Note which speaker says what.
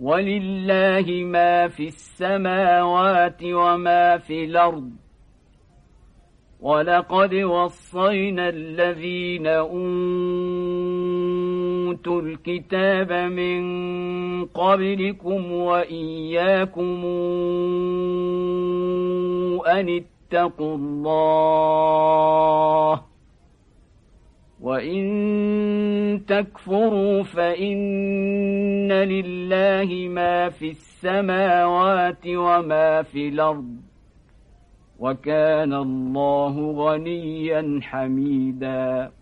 Speaker 1: ولله ما في السماوات وما في الأرض. ولقد وصينا الذين أوتوا الكتاب من قبلكم وإياكم أن اتقوا الله. وإن تكفروا فإن لله ما في السماوات وما في الأرض وكان الله غنيا حميداً